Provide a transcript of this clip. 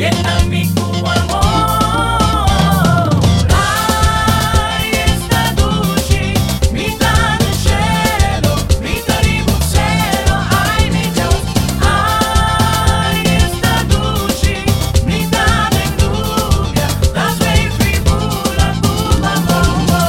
y en la.